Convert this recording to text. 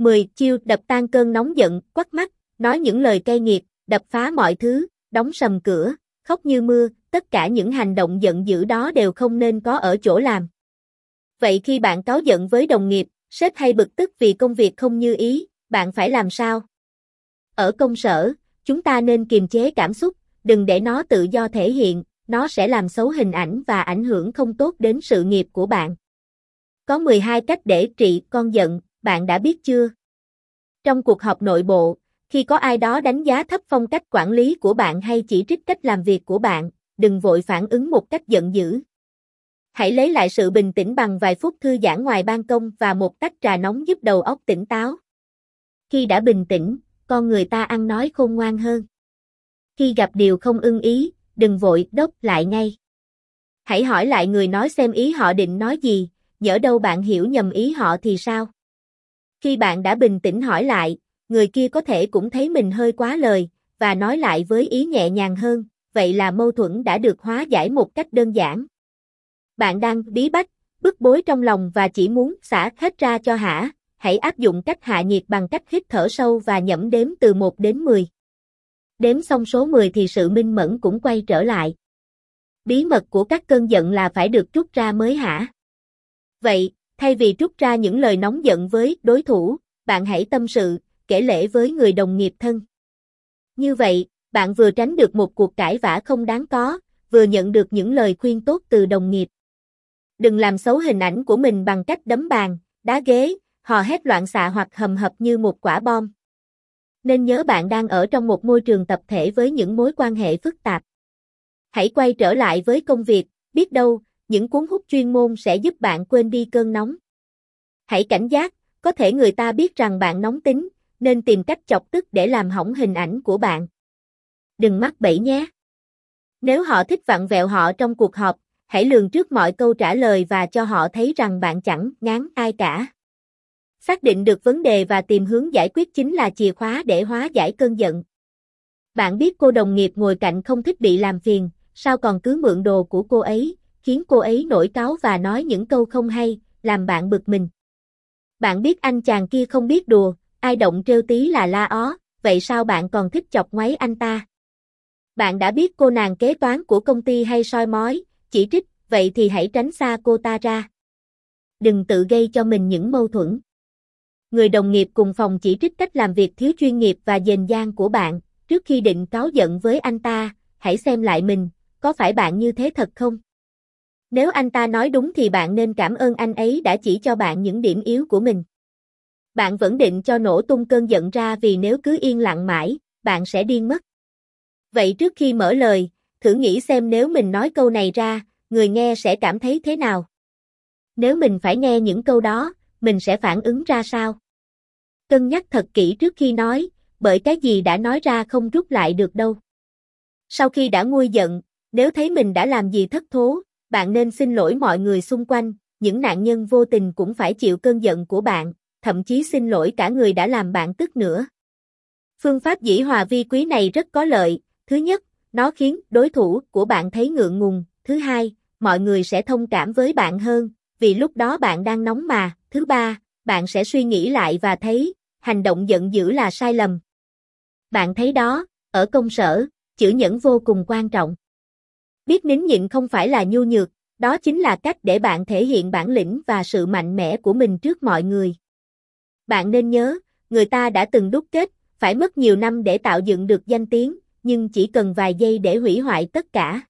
10. Chiêu đập tan cơn nóng giận, quắt mắt, nói những lời cay nghiệt, đập phá mọi thứ, đóng sầm cửa, khóc như mưa, tất cả những hành động giận dữ đó đều không nên có ở chỗ làm. Vậy khi bạn cáu giận với đồng nghiệp, sếp hay bực tức vì công việc không như ý, bạn phải làm sao? Ở công sở, chúng ta nên kiềm chế cảm xúc, đừng để nó tự do thể hiện, nó sẽ làm xấu hình ảnh và ảnh hưởng không tốt đến sự nghiệp của bạn. Có 12 cách để trị con giận, bạn đã biết chưa? Trong cuộc họp nội bộ, khi có ai đó đánh giá thấp phong cách quản lý của bạn hay chỉ trích cách làm việc của bạn, đừng vội phản ứng một cách giận dữ. Hãy lấy lại sự bình tĩnh bằng vài phút thư giãn ngoài ban công và một tách trà nóng giúp đầu óc tỉnh táo. Khi đã bình tĩnh, con người ta ăn nói khôn ngoan hơn. Khi gặp điều không ưng ý, đừng vội đốc lại ngay. Hãy hỏi lại người nói xem ý họ định nói gì, nhỡ đâu bạn hiểu nhầm ý họ thì sao? Khi bạn đã bình tĩnh hỏi lại, người kia có thể cũng thấy mình hơi quá lời, và nói lại với ý nhẹ nhàng hơn, vậy là mâu thuẫn đã được hóa giải một cách đơn giản. Bạn đang bí bách, bức bối trong lòng và chỉ muốn xả hết ra cho hả, hãy áp dụng cách hạ nhiệt bằng cách hít thở sâu và nhẩm đếm từ 1 đến 10. Đếm xong số 10 thì sự minh mẫn cũng quay trở lại. Bí mật của các cơn giận là phải được trút ra mới hả? Vậy, thay vì trút ra những lời nóng giận với đối thủ, bạn hãy tâm sự, kể lễ với người đồng nghiệp thân. Như vậy, bạn vừa tránh được một cuộc cãi vã không đáng có, vừa nhận được những lời khuyên tốt từ đồng nghiệp. Đừng làm xấu hình ảnh của mình bằng cách đấm bàn, đá ghế, hò hét loạn xạ hoặc hầm hập như một quả bom. Nên nhớ bạn đang ở trong một môi trường tập thể với những mối quan hệ phức tạp. Hãy quay trở lại với công việc, biết đâu, những cuốn hút chuyên môn sẽ giúp bạn quên đi cơn nóng. Hãy cảnh giác, có thể người ta biết rằng bạn nóng tính, nên tìm cách chọc tức để làm hỏng hình ảnh của bạn. Đừng mắc bẫy nhé. Nếu họ thích vặn vẹo họ trong cuộc họp, hãy lường trước mọi câu trả lời và cho họ thấy rằng bạn chẳng ngán ai cả. Xác định được vấn đề và tìm hướng giải quyết chính là chìa khóa để hóa giải cơn giận. Bạn biết cô đồng nghiệp ngồi cạnh không thích bị làm phiền, sao còn cứ mượn đồ của cô ấy, khiến cô ấy nổi cáu và nói những câu không hay, làm bạn bực mình. Bạn biết anh chàng kia không biết đùa, ai động trêu tí là la ó, vậy sao bạn còn thích chọc ngoáy anh ta? Bạn đã biết cô nàng kế toán của công ty hay soi mói, chỉ trích, vậy thì hãy tránh xa cô ta ra. Đừng tự gây cho mình những mâu thuẫn. Người đồng nghiệp cùng phòng chỉ trích cách làm việc thiếu chuyên nghiệp và dền dang của bạn, trước khi định cáo giận với anh ta, hãy xem lại mình, có phải bạn như thế thật không? Nếu anh ta nói đúng thì bạn nên cảm ơn anh ấy đã chỉ cho bạn những điểm yếu của mình. Bạn vẫn định cho nổ tung cơn giận ra vì nếu cứ yên lặng mãi, bạn sẽ điên mất. Vậy trước khi mở lời, thử nghĩ xem nếu mình nói câu này ra, người nghe sẽ cảm thấy thế nào? Nếu mình phải nghe những câu đó, mình sẽ phản ứng ra sao? Cân nhắc thật kỹ trước khi nói, bởi cái gì đã nói ra không rút lại được đâu. Sau khi đã nguôi giận, nếu thấy mình đã làm gì thất thố, bạn nên xin lỗi mọi người xung quanh, những nạn nhân vô tình cũng phải chịu cơn giận của bạn, thậm chí xin lỗi cả người đã làm bạn tức nữa. Phương pháp dĩ hòa vi quý này rất có lợi, thứ nhất, nó khiến đối thủ của bạn thấy ngượng ngùng, thứ hai, mọi người sẽ thông cảm với bạn hơn, vì lúc đó bạn đang nóng mà, thứ ba, bạn sẽ suy nghĩ lại và thấy, hành động giận dữ là sai lầm. Bạn thấy đó, ở công sở, chữ nhẫn vô cùng quan trọng. Biết nín nhịn không phải là nhu nhược, đó chính là cách để bạn thể hiện bản lĩnh và sự mạnh mẽ của mình trước mọi người. Bạn nên nhớ, người ta đã từng đúc kết, phải mất nhiều năm để tạo dựng được danh tiếng, nhưng chỉ cần vài giây để hủy hoại tất cả.